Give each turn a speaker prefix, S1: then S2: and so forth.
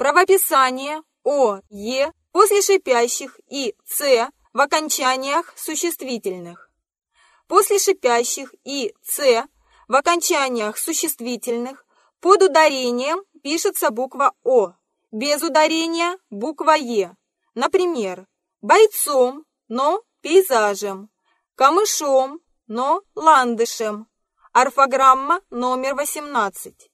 S1: Правописание О, Е после шипящих и Ц в окончаниях существительных. После шипящих и Ц в окончаниях существительных под ударением пишется буква О, без ударения буква Е. Например, бойцом, но пейзажем, камышом, но ландышем. Орфограмма номер 18.